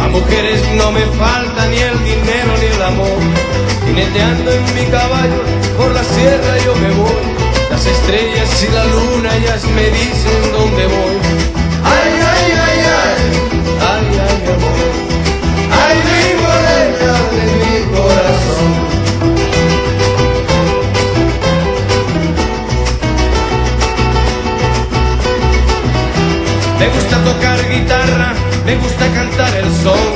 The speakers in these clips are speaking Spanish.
A mujeres no me falta ni el dinero ni el amor. Jineteando en mi caballo por la sierra yo me voy. Las estrellas y la luna ellas me dicen dónde voy. Me gusta tocar guitarra, me gusta cantar el son.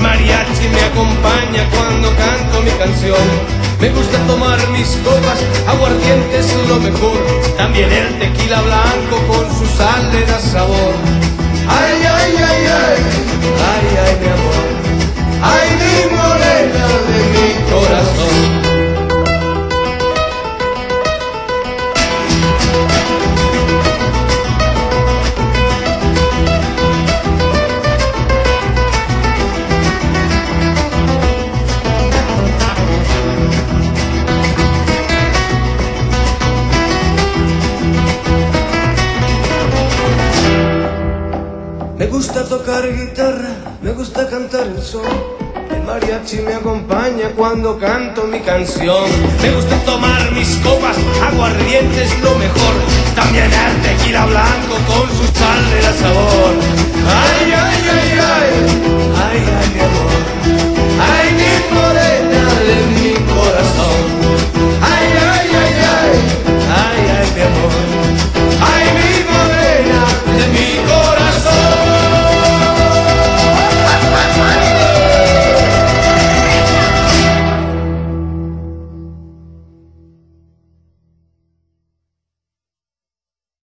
Mariachi me acompaña cuando canto mi canción. Me gusta tomar mis copas, aguardiente es lo mejor. También el tequila blanco con su sal le da sabor. Me gusta tocar guitarra, me gusta cantar el son. El mariachi me acompaña cuando canto mi canción. Me gusta tomar mis copas, aguardiente es lo mejor. También el tequila blanco